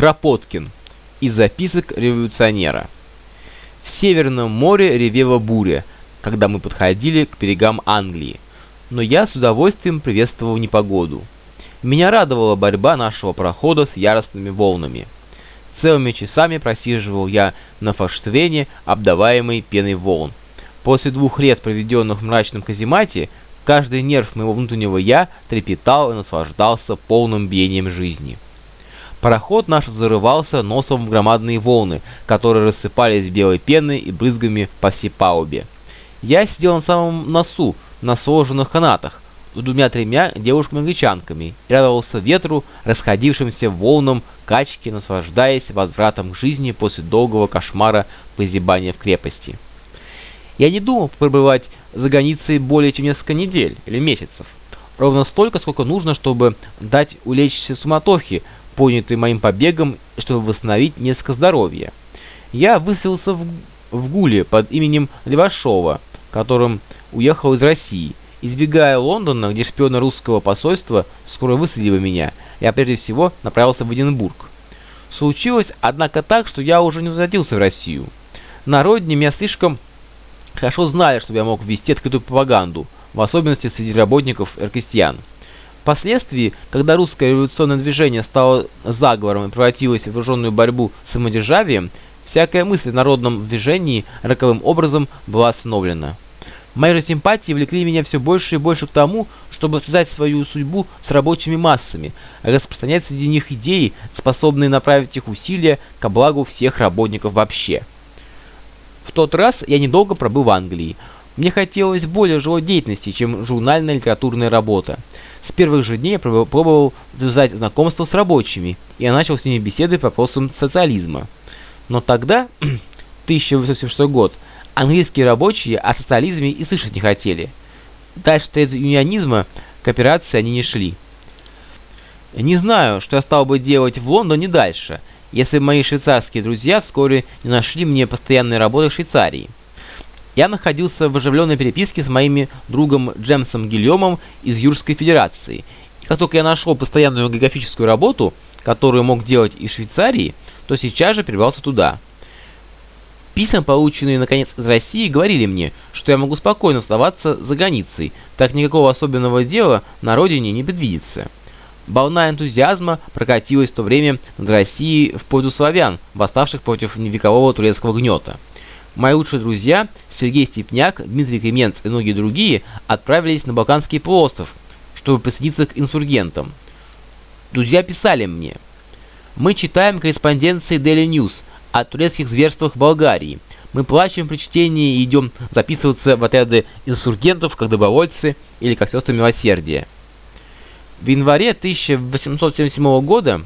Кропоткин. Из записок революционера. В Северном море ревела буря, когда мы подходили к берегам Англии, но я с удовольствием приветствовал непогоду. Меня радовала борьба нашего парохода с яростными волнами. Целыми часами просиживал я на форштевене, обдаваемой пеной волн. После двух лет, проведенных в мрачном каземате, каждый нерв моего внутреннего «я» трепетал и наслаждался полным биением жизни. Пароход наш зарывался носом в громадные волны, которые рассыпались белой пеной и брызгами по всей палубе. Я сидел на самом носу, на сложенных канатах, с двумя-тремя девушками-англичанками радовался ветру, расходившимся волнам качки, наслаждаясь возвратом к жизни после долгого кошмара позябания в крепости. Я не думал пребывать за границей более чем несколько недель или месяцев. Ровно столько, сколько нужно, чтобы дать улечься суматохе, поднятый моим побегом, чтобы восстановить несколько здоровья. Я выселился в, в Гуле под именем Левашова, которым уехал из России. Избегая Лондона, где шпионы русского посольства скоро высадили меня, я прежде всего направился в Эдинбург. Случилось, однако, так, что я уже не возвратился в Россию. На родине меня слишком хорошо знали, чтобы я мог вести открытую пропаганду, в особенности среди работников и крестьян. Впоследствии, когда русское революционное движение стало заговором и превратилось в вооруженную борьбу с самодержавием, всякая мысль о народном движении роковым образом была остановлена. Мои же симпатии влекли меня все больше и больше к тому, чтобы связать свою судьбу с рабочими массами, распространять среди них идеи, способные направить их усилия ко благу всех работников вообще. В тот раз я недолго пробыл в Англии. Мне хотелось более живой деятельности, чем журнальная литературная работа. С первых же дней я пробовал завязать знакомство с рабочими, и я начал с ними беседы по вопросам социализма. Но тогда, 1876 год, английские рабочие о социализме и слышать не хотели. Дальше от юнионизма к операции они не шли. Не знаю, что я стал бы делать в Лондоне дальше, если мои швейцарские друзья вскоре не нашли мне постоянной работы в Швейцарии. Я находился в оживленной переписке с моим другом Джемсом Гильомом из Юрской Федерации. И как только я нашел постоянную географическую работу, которую мог делать из Швейцарии, то сейчас же перебрался туда. Письма, полученные наконец из России, говорили мне, что я могу спокойно оставаться за границей, так никакого особенного дела на родине не предвидится. Волна энтузиазма прокатилась в то время над Россией в пользу славян, восставших против векового турецкого гнета. Мои лучшие друзья Сергей Степняк, Дмитрий Кременц и многие другие отправились на Балканский полуостров, чтобы присоединиться к инсургентам. Друзья писали мне. Мы читаем корреспонденции Daily News о турецких зверствах Болгарии. Мы плачем при чтении и идем записываться в отряды инсургентов как добровольцы или как сестры милосердия. В январе 1877 года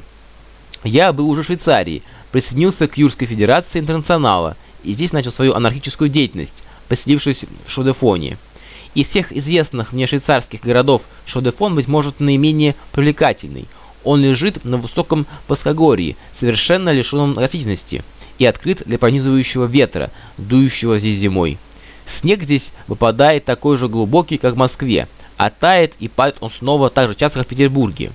я был уже в Швейцарии, присоединился к Юрской Федерации Интернационала и здесь начал свою анархическую деятельность, поселившись в Шодефоне. Из всех известных мне швейцарских городов Шодефон, быть может, наименее привлекательный. Он лежит на высоком плоскогорье, совершенно лишенном растительности, и открыт для пронизывающего ветра, дующего здесь зимой. Снег здесь выпадает такой же глубокий, как в Москве, а тает и падает он снова так же часто, как в Петербурге.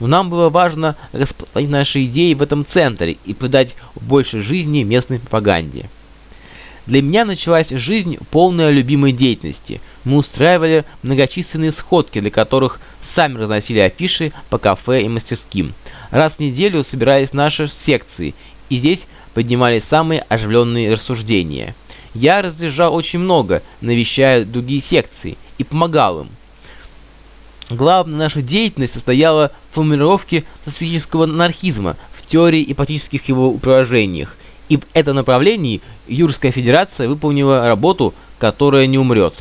Но нам было важно распространить наши идеи в этом центре и придать больше жизни местной пропаганде. Для меня началась жизнь полная любимой деятельности. Мы устраивали многочисленные сходки, для которых сами разносили афиши по кафе и мастерским. Раз в неделю собирались наши секции, и здесь поднимались самые оживленные рассуждения. Я разъезжал очень много, навещая другие секции, и помогал им. Главная наша деятельность состояла в формулировке социалистического анархизма в теории и практических его приложениях. И в этом направлении Юрская Федерация выполнила работу, которая не умрет.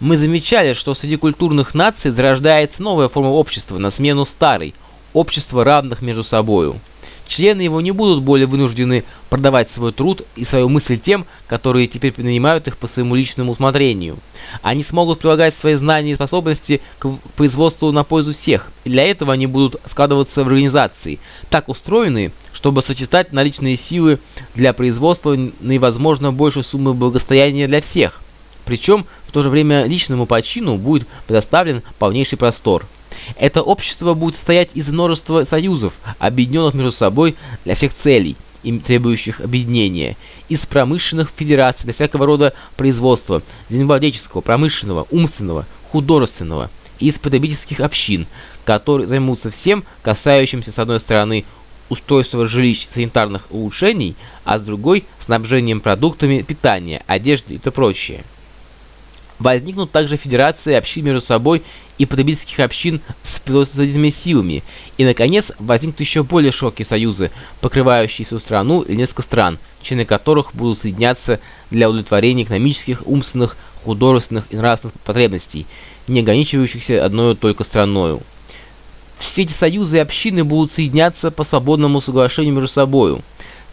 Мы замечали, что среди культурных наций зарождается новая форма общества на смену старой – общество равных между собою. Члены его не будут более вынуждены продавать свой труд и свою мысль тем, которые теперь нанимают их по своему личному усмотрению. Они смогут прилагать свои знания и способности к производству на пользу всех, и для этого они будут складываться в организации, так устроенные, чтобы сочетать наличные силы для производства наивозможно большей суммы благосостояния для всех. Причем в то же время личному почину будет предоставлен полнейший простор – Это общество будет состоять из множества союзов, объединенных между собой для всех целей, им требующих объединения, из промышленных федераций для всякого рода производства, землевладельческого, промышленного, умственного, художественного, из потребительских общин, которые займутся всем, касающимся с одной стороны устройства жилищ санитарных улучшений, а с другой – снабжением продуктами питания, одежды и прочее. Возникнут также федерации общин между собой и потребительских общин с производительными силами. И, наконец, возникнут еще более широкие союзы, покрывающие всю страну или несколько стран, члены которых будут соединяться для удовлетворения экономических, умственных, художественных и нравственных потребностей, не ограничивающихся одной только страною. Все эти союзы и общины будут соединяться по свободному соглашению между собою.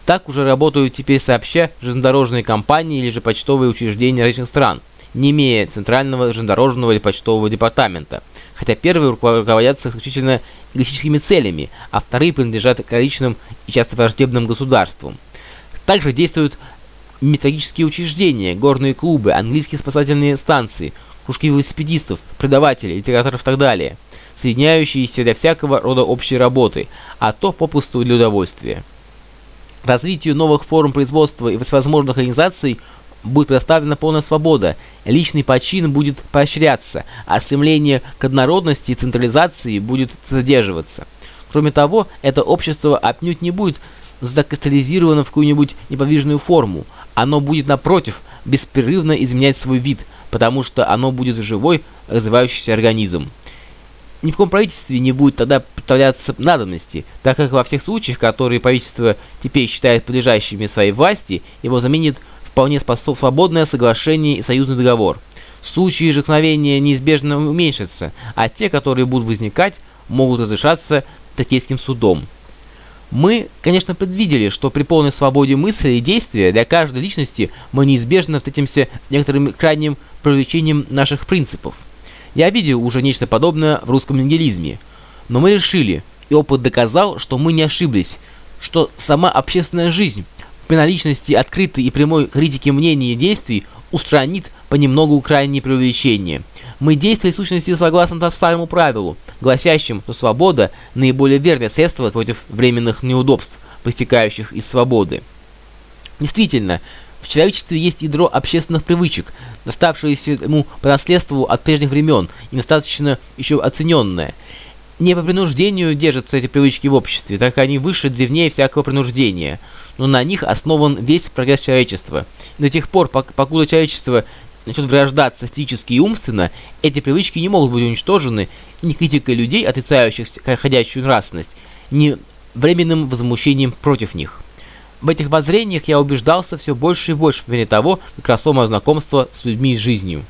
Так уже работают теперь сообща железнодорожные компании или же почтовые учреждения различных стран – не имея центрального железнодорожного или почтового департамента, хотя первые руководятся исключительно эгоистическими целями, а вторые принадлежат к различным и часто враждебным государствам. Также действуют металлические учреждения, горные клубы, английские спасательные станции, кружки велосипедистов, преподавателей, литераторов и так далее, соединяющиеся для всякого рода общей работы, а то попусту для удовольствия. Развитию новых форм производства и всевозможных организаций – будет предоставлена полная свобода, личный почин будет поощряться, а стремление к однородности и централизации будет задерживаться. Кроме того, это общество отнюдь не будет закристаллизировано в какую-нибудь неподвижную форму. Оно будет, напротив, беспрерывно изменять свой вид, потому что оно будет живой, развивающийся организм. Ни в каком правительстве не будет тогда представляться надобности, так как во всех случаях, которые правительство теперь считает подлежащими своей власти, его заменит вполне способ свободное соглашение и союзный договор. Случаи же неизбежно уменьшатся, а те, которые будут возникать, могут разрешаться Токийским судом. Мы, конечно, предвидели, что при полной свободе мысли и действия для каждой личности мы неизбежно встретимся с некоторым крайним привлечением наших принципов. Я видел уже нечто подобное в русском нигилизме. Но мы решили, и опыт доказал, что мы не ошиблись, что сама общественная жизнь при наличности открытой и прямой критики мнений и действий устранит понемногу крайние преувеличения. Мы действовали в сущности согласно старому правилу, гласящему, что свобода – наиболее верное средство против временных неудобств, проистекающих из свободы. Действительно, человечестве есть ядро общественных привычек, доставшееся ему по наследству от прежних времен и достаточно еще оцененное – не по принуждению держатся эти привычки в обществе, так как они выше древнее всякого принуждения, но на них основан весь прогресс человечества. И до тех пор, покуда человечество начнет врождаться физически и умственно, эти привычки не могут быть уничтожены ни критикой людей, отрицающих ходячую нравственность, ни временным возмущением против них. В этих воззрениях я убеждался все больше и больше по мере того, как росло мое знакомство с людьми и жизнью.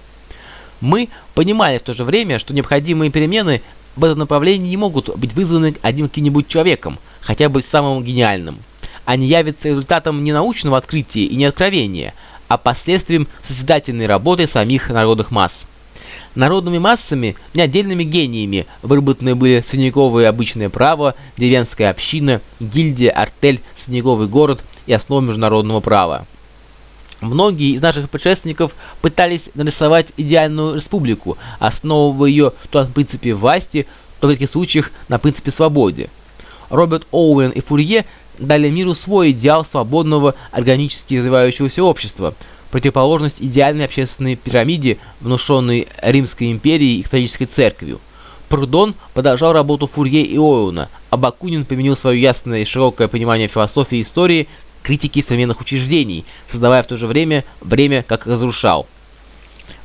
Мы понимали в то же время, что необходимые перемены в этом направлении не могут быть вызваны одним каким-нибудь человеком, хотя бы самым гениальным. Они явятся результатом не научного открытия и не откровения, а последствием созидательной работы самих народных масс. Народными массами, не отдельными гениями, выработаны были средневековое обычное право, деревенская община, гильдия, артель, средневековый город и основа международного права. Многие из наших предшественников пытались нарисовать идеальную республику, основывая ее то на принципе власти, то в таких случаях на принципе свободы. Роберт Оуэн и Фурье дали миру свой идеал свободного, органически развивающегося общества, противоположность идеальной общественной пирамиде, внушенной Римской империей и католической церковью. Прудон продолжал работу Фурье и Оуэна, а Бакунин применил свое ясное и широкое понимание философии и истории критики современных учреждений, создавая в то же время время как разрушал.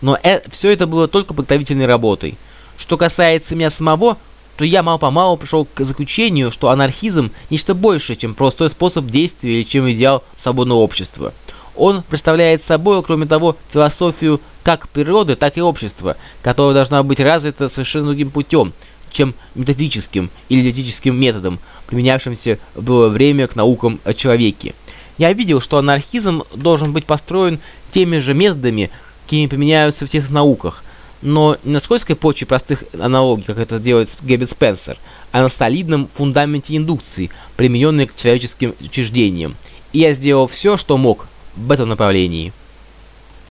Но э, все это было только подготовительной работой. Что касается меня самого, то я мало-помалу пришел к заключению, что анархизм – нечто большее, чем простой способ действия или чем идеал свободного общества. Он представляет собой, кроме того, философию как природы, так и общества, которая должна быть развита совершенно другим путем, чем методическим или диалектическим методом, применявшимся в время к наукам о человеке. Я видел, что анархизм должен быть построен теми же методами, какими применяются в тех науках, но не на скользкой почве простых аналогий, как это делает Гэббет Спенсер, а на солидном фундаменте индукции, примененной к человеческим учреждениям. И я сделал все, что мог в этом направлении.